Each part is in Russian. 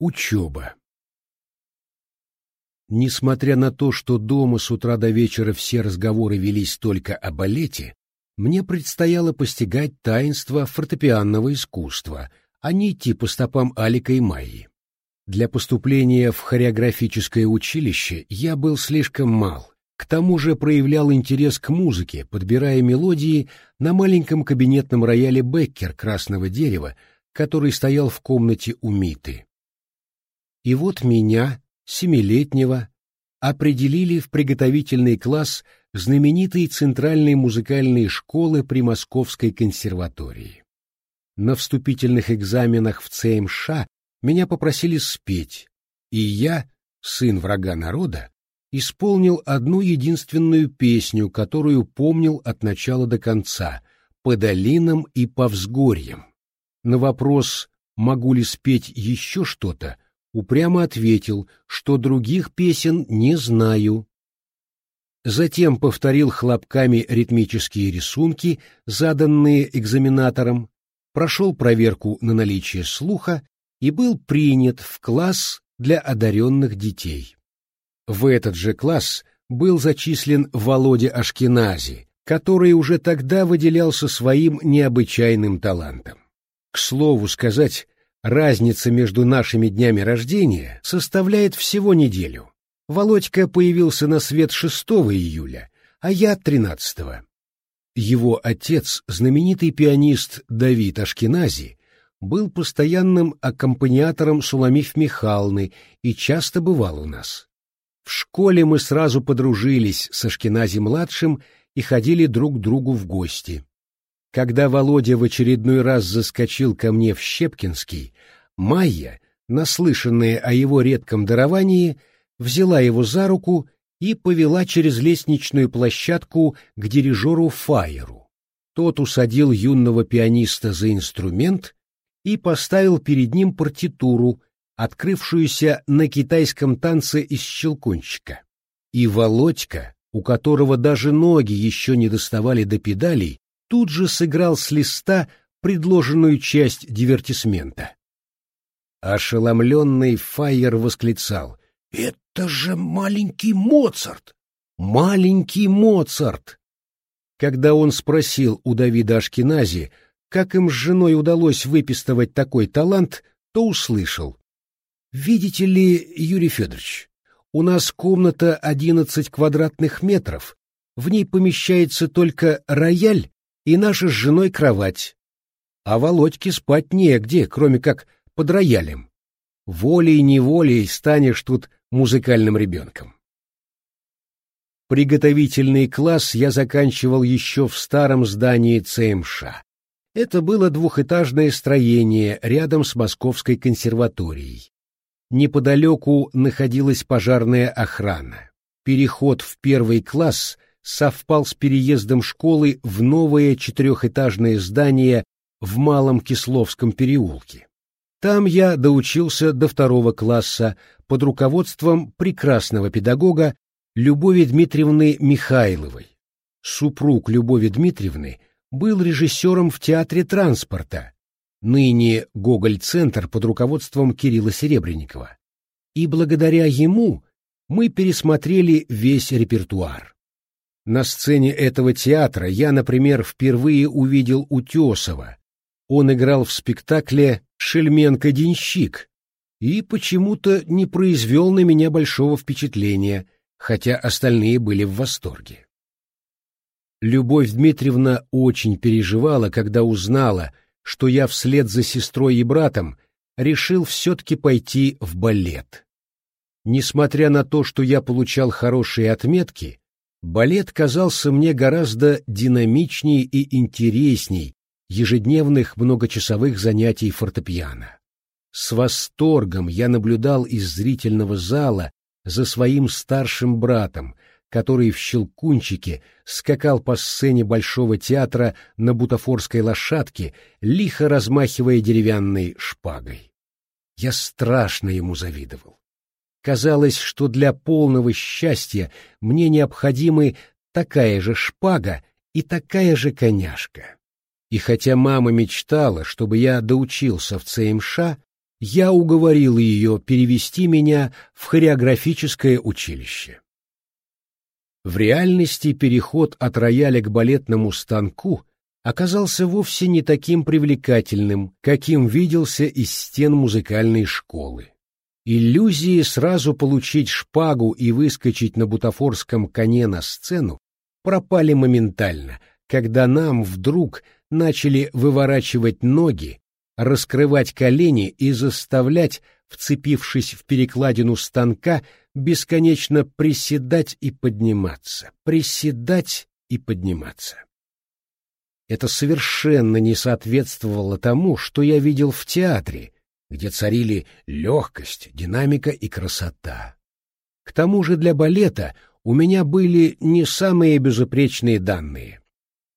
Учеба. Несмотря на то, что дома с утра до вечера все разговоры велись только о балете, мне предстояло постигать таинство фортепианного искусства, а не идти по стопам Алика и Майи. Для поступления в хореографическое училище я был слишком мал, к тому же проявлял интерес к музыке, подбирая мелодии на маленьком кабинетном рояле Беккер красного дерева, который стоял в комнате у Миты. И вот меня, семилетнего, определили в приготовительный класс знаменитой Центральной музыкальной школы при Московской консерватории. На вступительных экзаменах в ЦМШ меня попросили спеть, и я, сын врага народа, исполнил одну единственную песню, которую помнил от начала до конца, по долинам и по взгорьям. На вопрос, могу ли спеть еще что-то, упрямо ответил, что других песен не знаю. Затем повторил хлопками ритмические рисунки, заданные экзаменатором, прошел проверку на наличие слуха и был принят в класс для одаренных детей. В этот же класс был зачислен Володя Ашкенази, который уже тогда выделялся своим необычайным талантом. К слову сказать, Разница между нашими днями рождения составляет всего неделю. Володька появился на свет 6 июля, а я 13 -го. Его отец, знаменитый пианист Давид Ашкенази, был постоянным аккомпаниатором Суламиф Михайловны и часто бывал у нас. В школе мы сразу подружились с Ашкенази-младшим и ходили друг к другу в гости. Когда Володя в очередной раз заскочил ко мне в Щепкинский, Майя, наслышанная о его редком даровании, взяла его за руку и повела через лестничную площадку к дирижеру Фаеру. Тот усадил юного пианиста за инструмент и поставил перед ним партитуру, открывшуюся на китайском танце из щелкунчика. И Володька, у которого даже ноги еще не доставали до педалей, тут же сыграл с листа предложенную часть дивертисмента. Ошеломленный Файер восклицал «Это же маленький Моцарт! Маленький Моцарт!» Когда он спросил у Давида Ашкенази, как им с женой удалось выпистывать такой талант, то услышал. «Видите ли, Юрий Федорович, у нас комната одиннадцать квадратных метров, в ней помещается только рояль и наша с женой кровать. А Володьке спать негде, кроме как под роялем. Волей-неволей станешь тут музыкальным ребенком. Приготовительный класс я заканчивал еще в старом здании ЦМШ. Это было двухэтажное строение рядом с Московской консерваторией. Неподалеку находилась пожарная охрана. Переход в первый класс совпал с переездом школы в новое четырехэтажное здание в Малом Кисловском переулке. Там я доучился до второго класса под руководством прекрасного педагога Любови Дмитриевны Михайловой. Супруг Любови Дмитриевны был режиссером в театре транспорта, ныне Гоголь-центр под руководством Кирилла Серебренникова. И благодаря ему мы пересмотрели весь репертуар. На сцене этого театра я, например, впервые увидел Утесова. Он играл в спектакле «Шельменко-денщик» и почему-то не произвел на меня большого впечатления, хотя остальные были в восторге. Любовь Дмитриевна очень переживала, когда узнала, что я вслед за сестрой и братом решил все-таки пойти в балет. Несмотря на то, что я получал хорошие отметки, балет казался мне гораздо динамичней и интересней ежедневных многочасовых занятий фортепиано. С восторгом я наблюдал из зрительного зала за своим старшим братом, который в щелкунчике скакал по сцене Большого театра на бутафорской лошадке, лихо размахивая деревянной шпагой. Я страшно ему завидовал. Казалось, что для полного счастья мне необходимы такая же шпага и такая же коняшка. И хотя мама мечтала, чтобы я доучился в ЦМШ, я уговорил ее перевести меня в хореографическое училище. В реальности переход от рояля к балетному станку оказался вовсе не таким привлекательным, каким виделся из стен музыкальной школы. Иллюзии сразу получить шпагу и выскочить на бутафорском коне на сцену пропали моментально, когда нам вдруг начали выворачивать ноги, раскрывать колени и заставлять, вцепившись в перекладину станка, бесконечно приседать и подниматься, приседать и подниматься. Это совершенно не соответствовало тому, что я видел в театре, где царили легкость, динамика и красота. К тому же для балета у меня были не самые безупречные данные.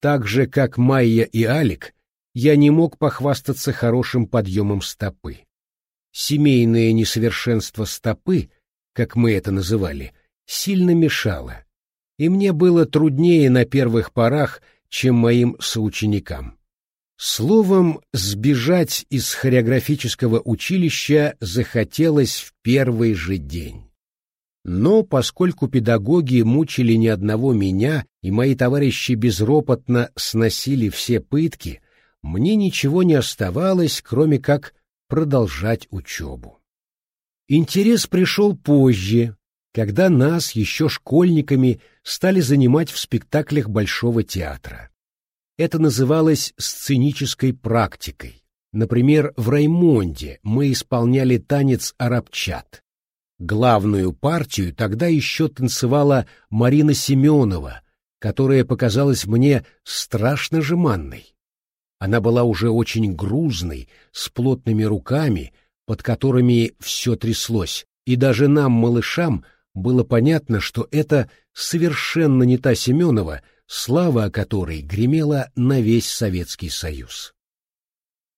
Так же, как Майя и Алик, я не мог похвастаться хорошим подъемом стопы. Семейное несовершенство стопы, как мы это называли, сильно мешало, и мне было труднее на первых порах, чем моим соученикам. Словом, сбежать из хореографического училища захотелось в первый же день. Но поскольку педагоги мучили ни одного меня, и мои товарищи безропотно сносили все пытки, мне ничего не оставалось, кроме как продолжать учебу. Интерес пришел позже, когда нас, еще школьниками, стали занимать в спектаклях Большого театра. Это называлось сценической практикой. Например, в «Раймонде» мы исполняли танец «Арабчат». Главную партию тогда еще танцевала Марина Семенова, которая показалась мне страшно жеманной. Она была уже очень грузной, с плотными руками, под которыми все тряслось, и даже нам, малышам, было понятно, что это совершенно не та Семенова, слава о которой гремела на весь Советский Союз.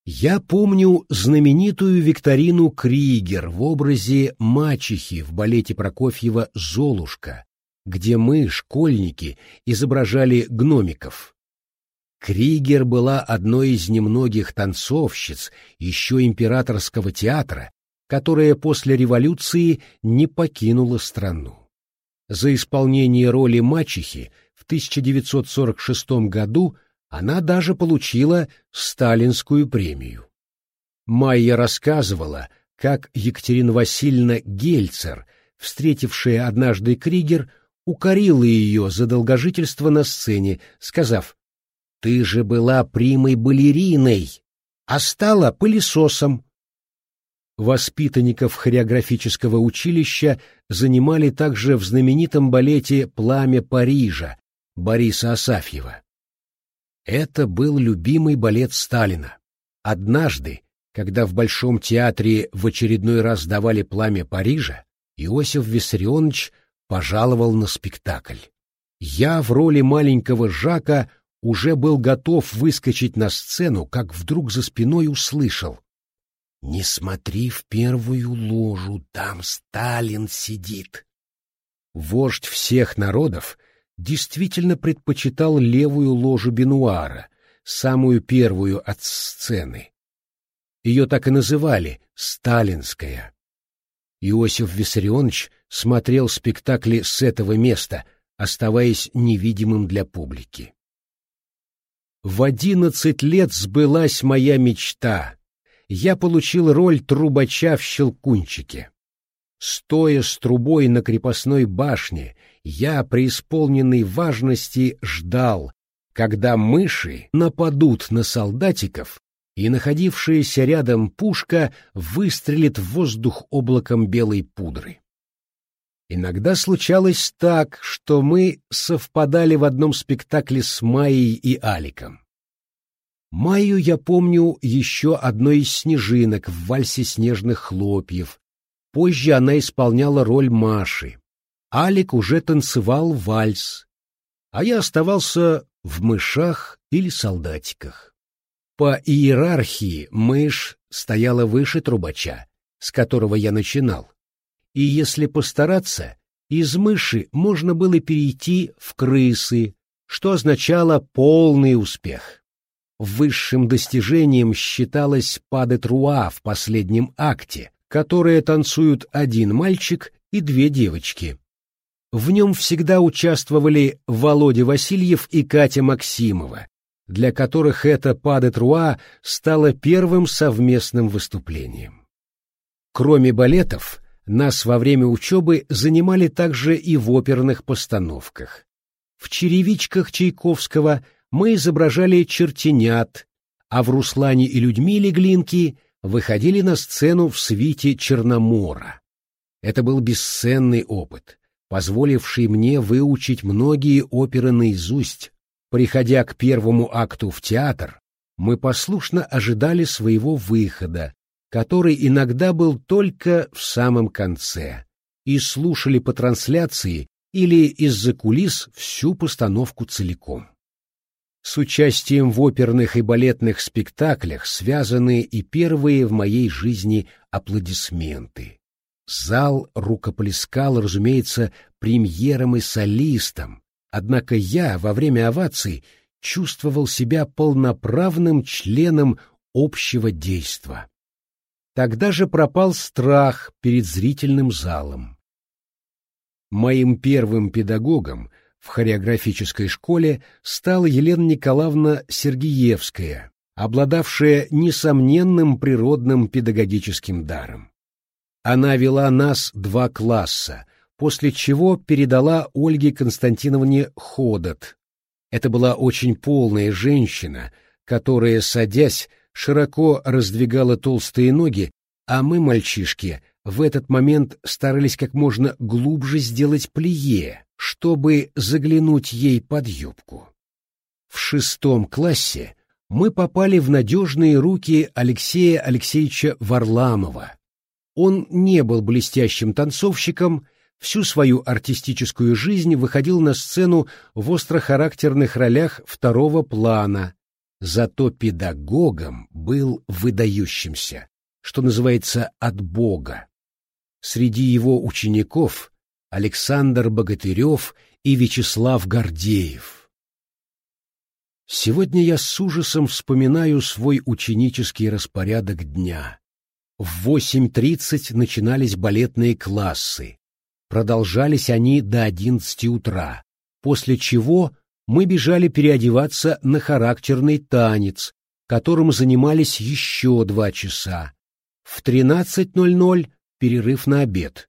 Я помню знаменитую викторину Кригер в образе мачехи в балете Прокофьева «Золушка», где мы, школьники, изображали гномиков. Кригер была одной из немногих танцовщиц еще императорского театра, которая после революции не покинула страну. За исполнение роли мачехи 1946 году она даже получила сталинскую премию. Майя рассказывала, как Екатерина Васильевна Гельцер, встретившая однажды Кригер, укорила ее за долгожительство на сцене, сказав, «Ты же была примой балериной, а стала пылесосом». Воспитанников хореографического училища занимали также в знаменитом балете «Пламя Парижа», Бориса Асафьева. Это был любимый балет Сталина. Однажды, когда в Большом театре в очередной раз давали «Пламя Парижа», Иосиф Виссарионович пожаловал на спектакль. Я в роли маленького Жака уже был готов выскочить на сцену, как вдруг за спиной услышал. «Не смотри в первую ложу, там Сталин сидит». Вождь всех народов — действительно предпочитал левую ложу Бенуара, самую первую от сцены. Ее так и называли «Сталинская». Иосиф Виссарионович смотрел спектакли с этого места, оставаясь невидимым для публики. В одиннадцать лет сбылась моя мечта. Я получил роль трубача в «Щелкунчике». Стоя с трубой на крепостной башне, я, преисполненный важности, ждал, когда мыши нападут на солдатиков, и находившаяся рядом пушка выстрелит в воздух облаком белой пудры. Иногда случалось так, что мы совпадали в одном спектакле с Майей и Аликом. Майю я помню еще одной из снежинок в вальсе снежных хлопьев, Позже она исполняла роль Маши. Алик уже танцевал вальс, а я оставался в мышах или солдатиках. По иерархии мышь стояла выше трубача, с которого я начинал. И если постараться, из мыши можно было перейти в крысы, что означало полный успех. Высшим достижением считалось паде труа в последнем акте, которое танцуют один мальчик и две девочки. В нем всегда участвовали Володя Васильев и Катя Максимова, для которых это паде труа стало первым совместным выступлением. Кроме балетов, нас во время учебы занимали также и в оперных постановках. В «Черевичках» Чайковского мы изображали чертенят, а в «Руслане и Людмиле» Глинки выходили на сцену в свите Черномора. Это был бесценный опыт, позволивший мне выучить многие оперы наизусть. Приходя к первому акту в театр, мы послушно ожидали своего выхода, который иногда был только в самом конце, и слушали по трансляции или из-за кулис всю постановку целиком. С участием в оперных и балетных спектаклях связаны и первые в моей жизни аплодисменты. Зал рукоплескал, разумеется, премьерам и солистам, однако я во время оваций чувствовал себя полноправным членом общего действа. Тогда же пропал страх перед зрительным залом. Моим первым педагогом в хореографической школе стала Елена Николаевна Сергеевская, обладавшая несомненным природным педагогическим даром. Она вела нас два класса, после чего передала Ольге Константиновне Ходот. Это была очень полная женщина, которая, садясь, широко раздвигала толстые ноги, а мы, мальчишки, в этот момент старались как можно глубже сделать плие, чтобы заглянуть ей под юбку. В шестом классе мы попали в надежные руки Алексея Алексеевича Варламова. Он не был блестящим танцовщиком, всю свою артистическую жизнь выходил на сцену в острохарактерных ролях второго плана, зато педагогом был выдающимся, что называется, от Бога. Среди его учеников Александр Богатырев и Вячеслав Гордеев. Сегодня я с ужасом вспоминаю свой ученический распорядок дня. В 8.30 начинались балетные классы. Продолжались они до 11 утра, после чего мы бежали переодеваться на характерный танец, которым занимались еще два часа. В 13.00 перерыв на обед.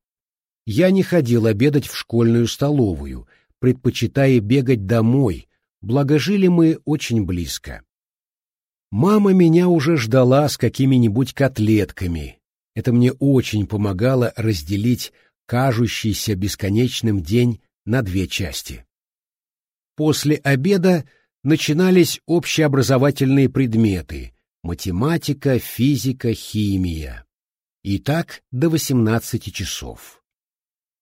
Я не ходил обедать в школьную столовую, предпочитая бегать домой, благо жили мы очень близко. Мама меня уже ждала с какими-нибудь котлетками. Это мне очень помогало разделить кажущийся бесконечным день на две части. После обеда начинались общеобразовательные предметы — математика, физика, химия. И так до 18 часов.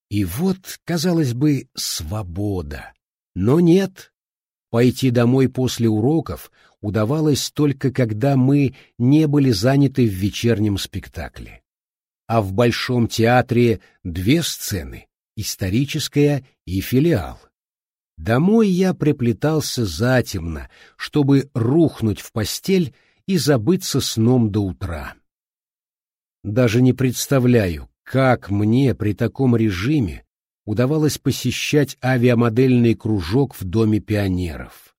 И вот, казалось бы, свобода. Но нет. Пойти домой после уроков удавалось только когда мы не были заняты в вечернем спектакле. А в Большом театре две сцены — историческая и филиал. Домой я приплетался затемно, чтобы рухнуть в постель и забыться сном до утра. Даже не представляю, как мне при таком режиме удавалось посещать авиамодельный кружок в Доме пионеров.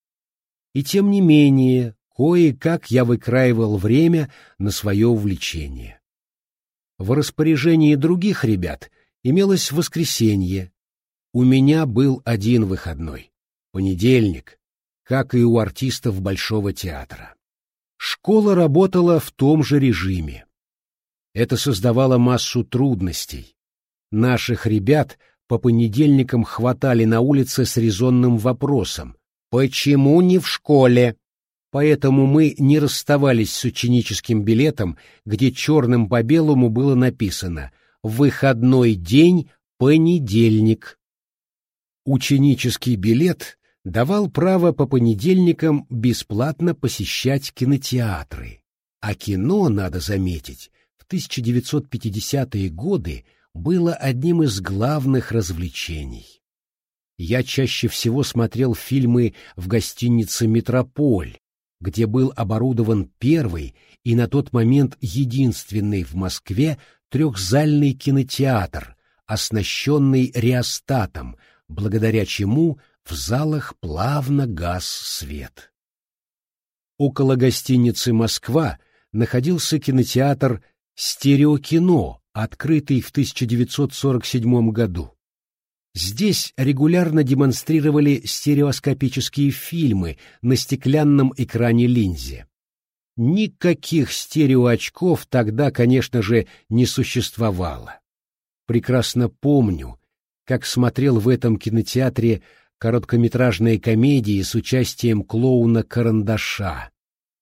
И тем не менее, кое-как я выкраивал время на свое увлечение. В распоряжении других ребят имелось воскресенье. У меня был один выходной — понедельник, как и у артистов Большого театра. Школа работала в том же режиме. Это создавало массу трудностей. Наших ребят по понедельникам хватали на улице с резонным вопросом «Почему не в школе?» Поэтому мы не расставались с ученическим билетом, где черным по белому было написано «Выходной день, понедельник». Ученический билет давал право по понедельникам бесплатно посещать кинотеатры. А кино, надо заметить, 1950-е годы было одним из главных развлечений. Я чаще всего смотрел фильмы в гостинице «Метрополь», где был оборудован первый и на тот момент единственный в Москве трехзальный кинотеатр, оснащенный реостатом, благодаря чему в залах плавно гас свет. Около гостиницы «Москва» находился кинотеатр «Стереокино», открытый в 1947 году. Здесь регулярно демонстрировали стереоскопические фильмы на стеклянном экране линзе. Никаких стереоочков тогда, конечно же, не существовало. Прекрасно помню, как смотрел в этом кинотеатре короткометражные комедии с участием клоуна Карандаша.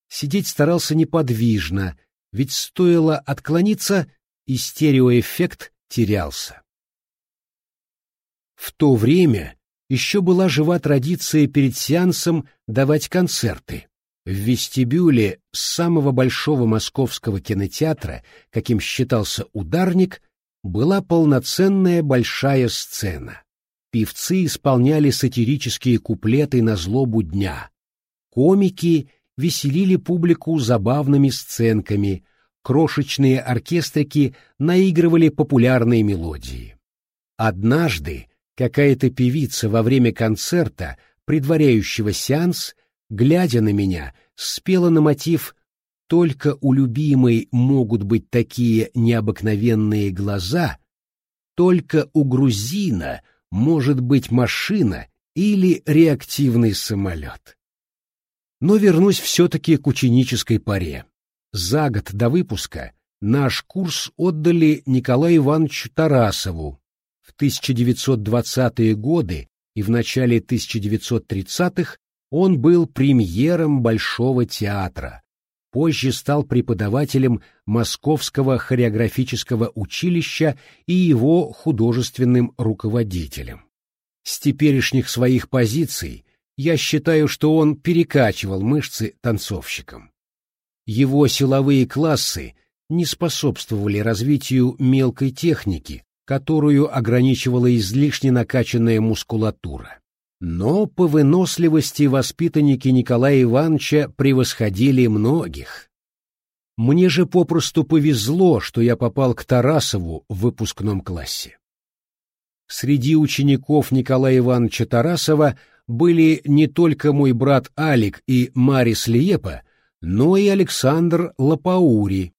Сидеть старался неподвижно, ведь стоило отклониться, и стереоэффект терялся. В то время еще была жива традиция перед сеансом давать концерты. В вестибюле самого большого московского кинотеатра, каким считался «Ударник», была полноценная большая сцена. Певцы исполняли сатирические куплеты на злобу дня. Комики веселили публику забавными сценками, крошечные оркестрики наигрывали популярные мелодии. Однажды какая-то певица во время концерта, предваряющего сеанс, глядя на меня, спела на мотив «Только у любимой могут быть такие необыкновенные глаза», «Только у грузина может быть машина или реактивный самолет». Но вернусь все-таки к ученической паре. За год до выпуска наш курс отдали Николаю Ивановичу Тарасову, в 1920-е годы и в начале 1930-х он был премьером Большого театра, позже стал преподавателем Московского хореографического училища и его художественным руководителем. С теперешних своих позиций я считаю, что он перекачивал мышцы танцовщикам. Его силовые классы не способствовали развитию мелкой техники, которую ограничивала излишне накачанная мускулатура. Но по выносливости воспитанники Николая Ивановича превосходили многих. Мне же попросту повезло, что я попал к Тарасову в выпускном классе. Среди учеников Николая Ивановича Тарасова были не только мой брат Алик и Марис Лиепа, но и Александр Лапаури,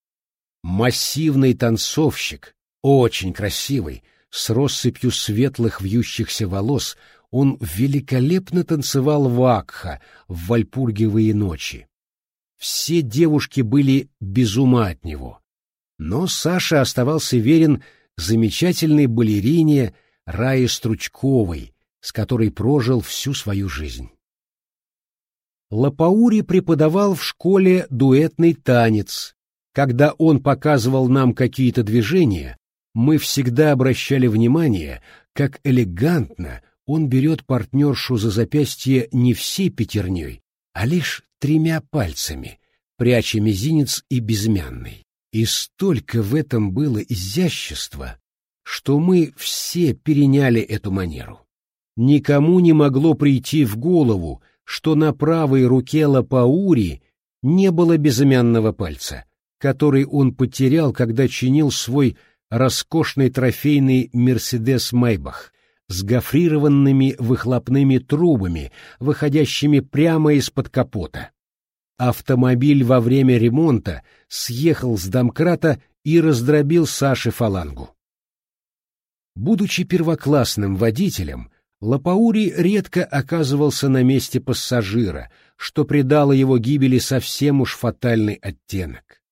массивный танцовщик, очень красивый, с россыпью светлых вьющихся волос, он великолепно танцевал вакха в вальпургиевые ночи. Все девушки были без ума от него. Но Саша оставался верен замечательной балерине Рае Стручковой, с которой прожил всю свою жизнь. Лапаури преподавал в школе дуэтный танец. Когда он показывал нам какие-то движения, мы всегда обращали внимание, как элегантно он берет партнершу за запястье не всей пятерней, а лишь тремя пальцами, пряча мизинец и безымянный. И столько в этом было изящества, что мы все переняли эту манеру. Никому не могло прийти в голову, что на правой руке Лапаури не было безымянного пальца, который он потерял, когда чинил свой роскошный трофейный «Мерседес Майбах» с гофрированными выхлопными трубами, выходящими прямо из-под капота. Автомобиль во время ремонта съехал с домкрата и раздробил Саше фалангу. Будучи первоклассным водителем, Лапаури редко оказывался на месте пассажира, что придало его гибели совсем уж фатальный оттенок.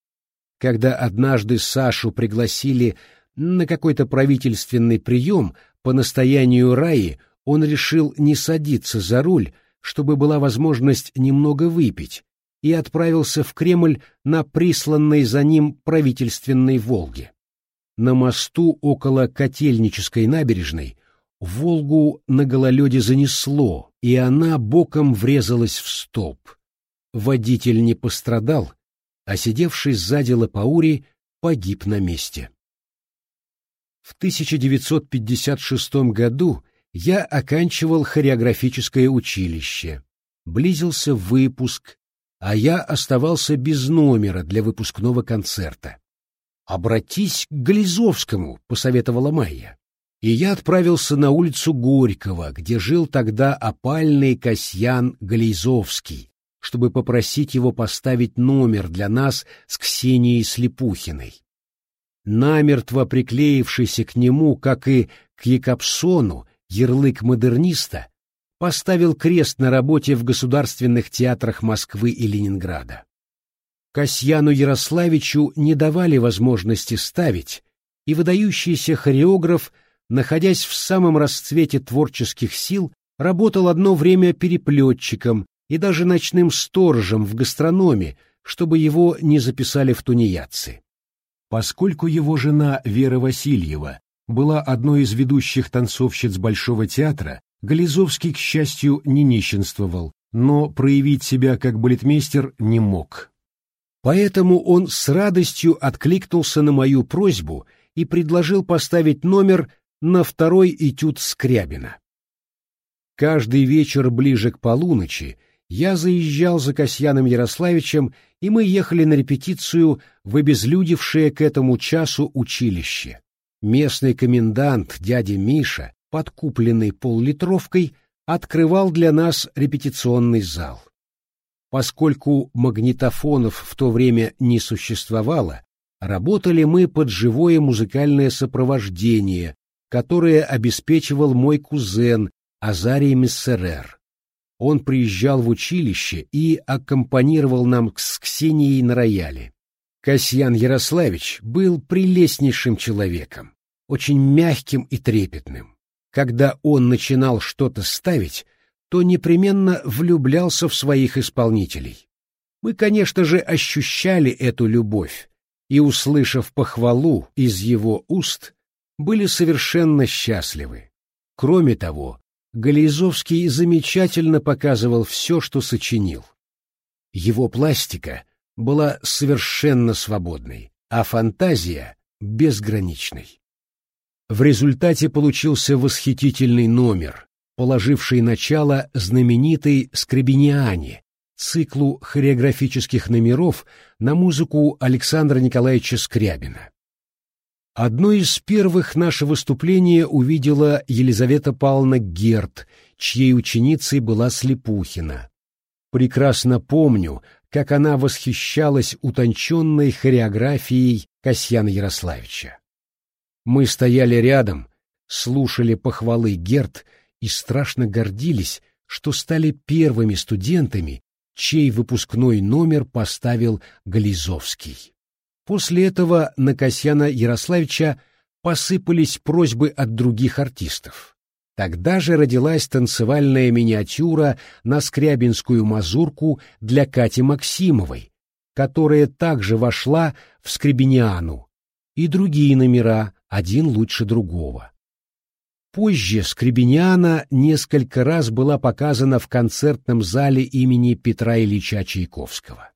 Когда однажды Сашу пригласили на какой-то правительственный прием по настоянию Раи, он решил не садиться за руль, чтобы была возможность немного выпить, и отправился в Кремль на присланной за ним правительственной «Волге». На мосту около Котельнической набережной «Волгу» на гололеде занесло, и она боком врезалась в столб. Водитель не пострадал, а сидевший сзади Лапаури погиб на месте. В 1956 году я оканчивал хореографическое училище. Близился выпуск, а я оставался без номера для выпускного концерта. «Обратись к Гализовскому», — посоветовала Майя. И я отправился на улицу Горького, где жил тогда опальный Касьян Гализовский, чтобы попросить его поставить номер для нас с Ксенией Слепухиной. Намертво приклеившийся к нему, как и к Якобсону, ярлык модерниста, поставил крест на работе в государственных театрах Москвы и Ленинграда. Касьяну Ярославичу не давали возможности ставить, и выдающийся хореограф, находясь в самом расцвете творческих сил, работал одно время переплетчиком и даже ночным сторожем в гастрономе, чтобы его не записали в тунеядцы. Поскольку его жена Вера Васильева была одной из ведущих танцовщиц Большого театра, Гализовский, к счастью, не нищенствовал, но проявить себя как балетмейстер не мог. Поэтому он с радостью откликнулся на мою просьбу и предложил поставить номер на второй этюд Скрябина. Каждый вечер ближе к полуночи я заезжал за Касьяном Ярославичем, и мы ехали на репетицию в обезлюдевшее к этому часу училище. Местный комендант, дядя Миша, подкупленный поллитровкой, открывал для нас репетиционный зал. Поскольку магнитофонов в то время не существовало, работали мы под живое музыкальное сопровождение, которое обеспечивал мой кузен Азарий Мессерер. Он приезжал в училище и аккомпанировал нам с Ксенией на рояле. Касьян Ярославич был прелестнейшим человеком, очень мягким и трепетным. Когда он начинал что-то ставить, то непременно влюблялся в своих исполнителей. Мы, конечно же, ощущали эту любовь, и, услышав похвалу из его уст, были совершенно счастливы. Кроме того, Гализовский замечательно показывал все, что сочинил. Его пластика была совершенно свободной, а фантазия — безграничной. В результате получился восхитительный номер, положивший начало знаменитой «Скребениане», циклу хореографических номеров на музыку Александра Николаевича Скрябина. Одно из первых наше выступление увидела Елизавета Павловна Герт, чьей ученицей была Слепухина. Прекрасно помню, как она восхищалась утонченной хореографией Касьяна Ярославича. Мы стояли рядом, слушали похвалы Герт и страшно гордились, что стали первыми студентами, чей выпускной номер поставил Гализовский. После этого на Касьяна Ярославича посыпались просьбы от других артистов. Тогда же родилась танцевальная миниатюра на скрябинскую мазурку для Кати Максимовой, которая также вошла в Скребениану, и другие номера, один лучше другого. Позже Скребениана несколько раз была показана в концертном зале имени Петра Ильича Чайковского.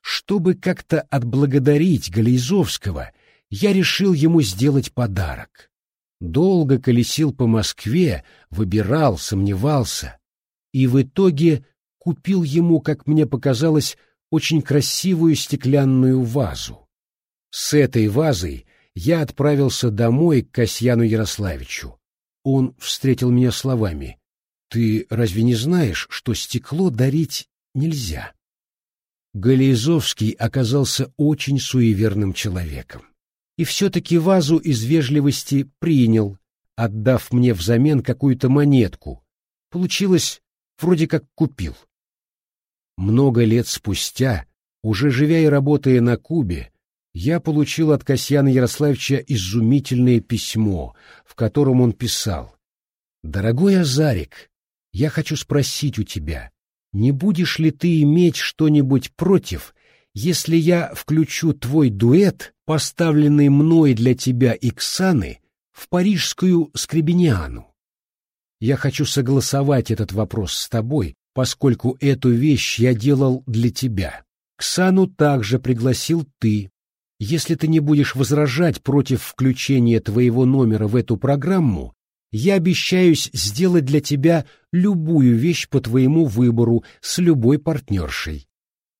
Чтобы как-то отблагодарить Галейзовского, я решил ему сделать подарок. Долго колесил по Москве, выбирал, сомневался, и в итоге купил ему, как мне показалось, очень красивую стеклянную вазу. С этой вазой я отправился домой к Касьяну Ярославичу. Он встретил меня словами. «Ты разве не знаешь, что стекло дарить нельзя?» Гализовский оказался очень суеверным человеком. И все-таки вазу из вежливости принял, отдав мне взамен какую-то монетку. Получилось, вроде как купил. Много лет спустя, уже живя и работая на Кубе, я получил от Касьяна Ярославича изумительное письмо, в котором он писал «Дорогой Азарик, я хочу спросить у тебя, не будешь ли ты иметь что-нибудь против, если я включу твой дуэт, поставленный мной для тебя и Ксаны, в парижскую скребениану? Я хочу согласовать этот вопрос с тобой, поскольку эту вещь я делал для тебя. Ксану также пригласил ты, если ты не будешь возражать против включения твоего номера в эту программу, я обещаюсь сделать для тебя любую вещь по твоему выбору с любой партнершей.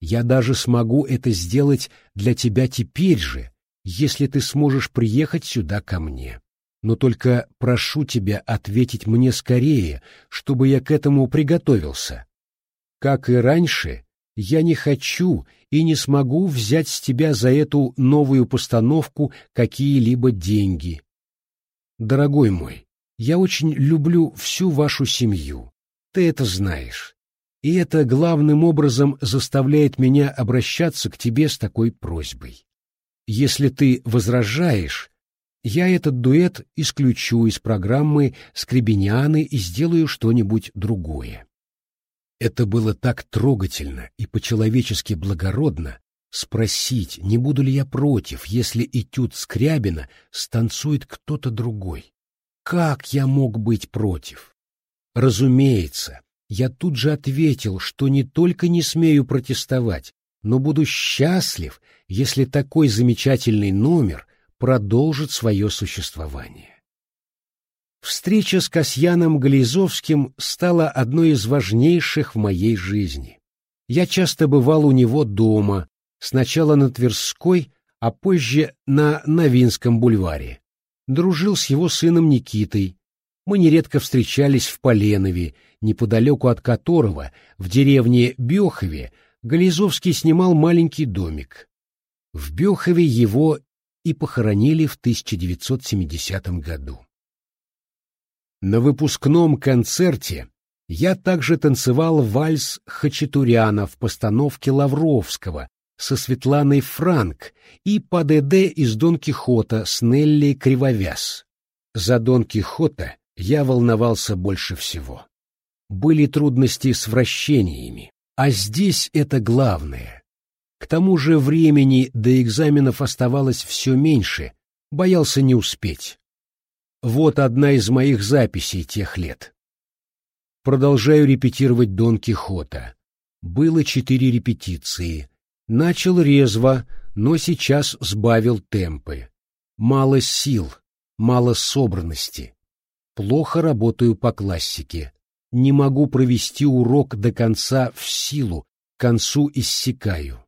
Я даже смогу это сделать для тебя теперь же, если ты сможешь приехать сюда ко мне. Но только прошу тебя ответить мне скорее, чтобы я к этому приготовился. Как и раньше, я не хочу и не смогу взять с тебя за эту новую постановку какие-либо деньги. Дорогой мой, я очень люблю всю вашу семью. Ты это знаешь. И это главным образом заставляет меня обращаться к тебе с такой просьбой. Если ты возражаешь, я этот дуэт исключу из программы «Скребенианы» и сделаю что-нибудь другое. Это было так трогательно и по-человечески благородно спросить, не буду ли я против, если этюд Скрябина станцует кто-то другой. Как я мог быть против? Разумеется, я тут же ответил, что не только не смею протестовать, но буду счастлив, если такой замечательный номер продолжит свое существование. Встреча с Касьяном Гализовским стала одной из важнейших в моей жизни. Я часто бывал у него дома, сначала на Тверской, а позже на Новинском бульваре. Дружил с его сыном Никитой. Мы нередко встречались в Поленове, неподалеку от которого, в деревне Бехове, Гализовский снимал маленький домик. В Бехове его и похоронили в 1970 году. На выпускном концерте я также танцевал вальс Хачатуряна в постановке Лавровского со Светланой Франк и по ДД из Дон Кихота с Нелли Кривовяз. За Дон Кихота я волновался больше всего. Были трудности с вращениями, а здесь это главное. К тому же времени до экзаменов оставалось все меньше, боялся не успеть. Вот одна из моих записей тех лет. Продолжаю репетировать Дон Кихота. Было четыре репетиции. Начал резво, но сейчас сбавил темпы. Мало сил, мало собранности. Плохо работаю по классике. Не могу провести урок до конца в силу, к концу иссякаю.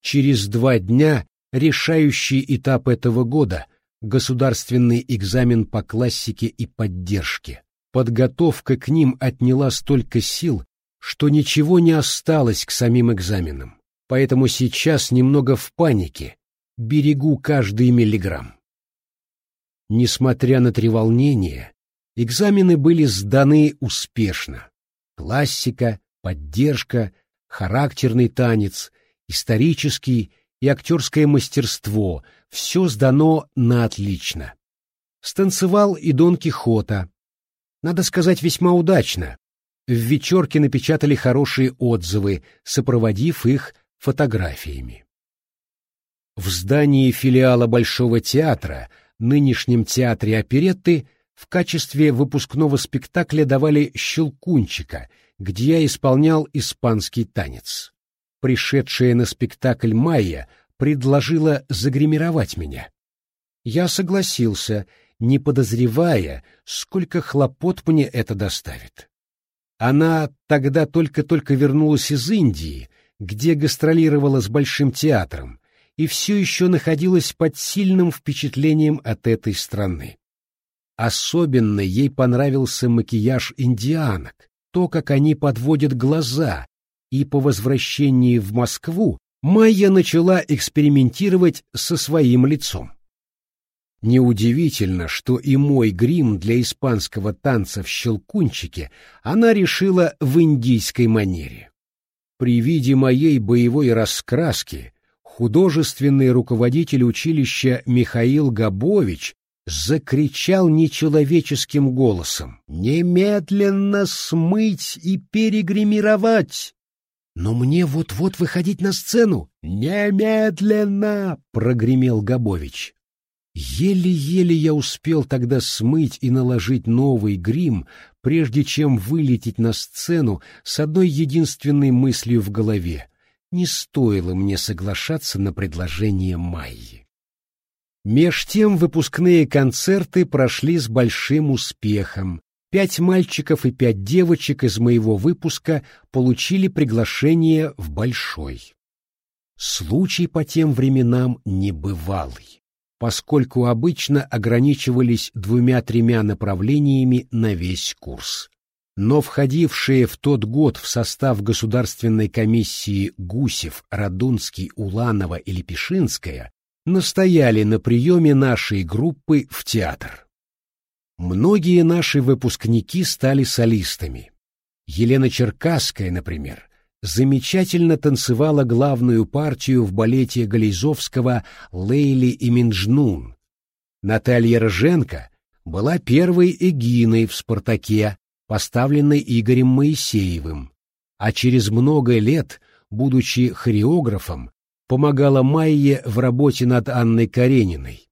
Через два дня решающий этап этого года государственный экзамен по классике и поддержке. Подготовка к ним отняла столько сил, что ничего не осталось к самим экзаменам. Поэтому сейчас немного в панике, берегу каждый миллиграмм. Несмотря на треволнение, экзамены были сданы успешно. Классика, поддержка, характерный танец, исторический и актерское мастерство — все сдано на отлично. Станцевал и Дон Кихота. Надо сказать, весьма удачно. В вечерке напечатали хорошие отзывы, сопроводив их фотографиями. В здании филиала Большого театра, нынешнем театре оперетты, в качестве выпускного спектакля давали «Щелкунчика», где я исполнял испанский танец пришедшая на спектакль Майя, предложила загримировать меня. Я согласился, не подозревая, сколько хлопот мне это доставит. Она тогда только-только вернулась из Индии, где гастролировала с Большим театром, и все еще находилась под сильным впечатлением от этой страны. Особенно ей понравился макияж индианок, то, как они подводят глаза, и по возвращении в Москву Майя начала экспериментировать со своим лицом. Неудивительно, что и мой грим для испанского танца в щелкунчике она решила в индийской манере. При виде моей боевой раскраски художественный руководитель училища Михаил Габович закричал нечеловеческим голосом «Немедленно смыть и перегримировать!» Но мне вот-вот выходить на сцену. Немедленно! прогремел Габович. Еле-еле я успел тогда смыть и наложить новый грим, прежде чем вылететь на сцену с одной единственной мыслью в голове. Не стоило мне соглашаться на предложение Майи. Меж тем выпускные концерты прошли с большим успехом, Пять мальчиков и пять девочек из моего выпуска получили приглашение в Большой. Случай по тем временам небывалый, поскольку обычно ограничивались двумя-тремя направлениями на весь курс. Но входившие в тот год в состав государственной комиссии Гусев, Радунский, Уланова и Лепешинская настояли на приеме нашей группы в театр. Многие наши выпускники стали солистами. Елена Черкасская, например, замечательно танцевала главную партию в балете Гализовского «Лейли и Минджнун». Наталья Рженко была первой эгиной в «Спартаке», поставленной Игорем Моисеевым, а через много лет, будучи хореографом, помогала Майе в работе над Анной Карениной.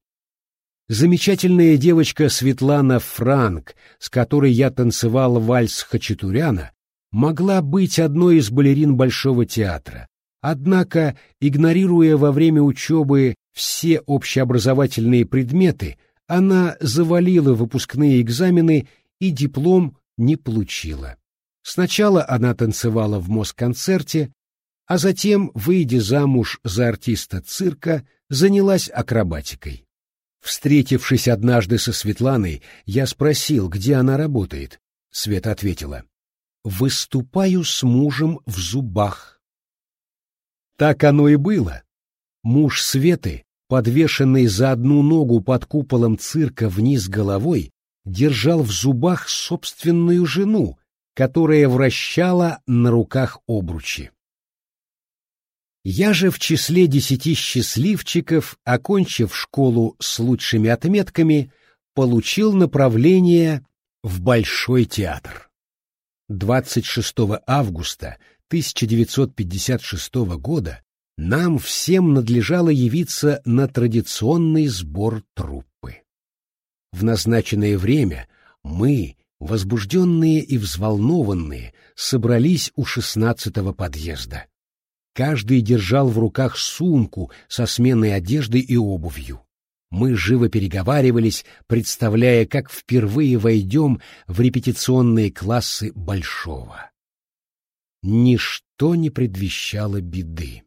Замечательная девочка Светлана Франк, с которой я танцевал вальс Хачатуряна, могла быть одной из балерин Большого театра. Однако, игнорируя во время учебы все общеобразовательные предметы, она завалила выпускные экзамены и диплом не получила. Сначала она танцевала в Москонцерте, а затем, выйдя замуж за артиста цирка, занялась акробатикой. Встретившись однажды со Светланой, я спросил, где она работает. Света ответила, «Выступаю с мужем в зубах». Так оно и было. Муж Светы, подвешенный за одну ногу под куполом цирка вниз головой, держал в зубах собственную жену, которая вращала на руках обручи. Я же в числе десяти счастливчиков, окончив школу с лучшими отметками, получил направление в Большой театр. 26 августа 1956 года нам всем надлежало явиться на традиционный сбор труппы. В назначенное время мы, возбужденные и взволнованные, собрались у шестнадцатого подъезда. Каждый держал в руках сумку со сменной одеждой и обувью. Мы живо переговаривались, представляя, как впервые войдем в репетиционные классы Большого. Ничто не предвещало беды.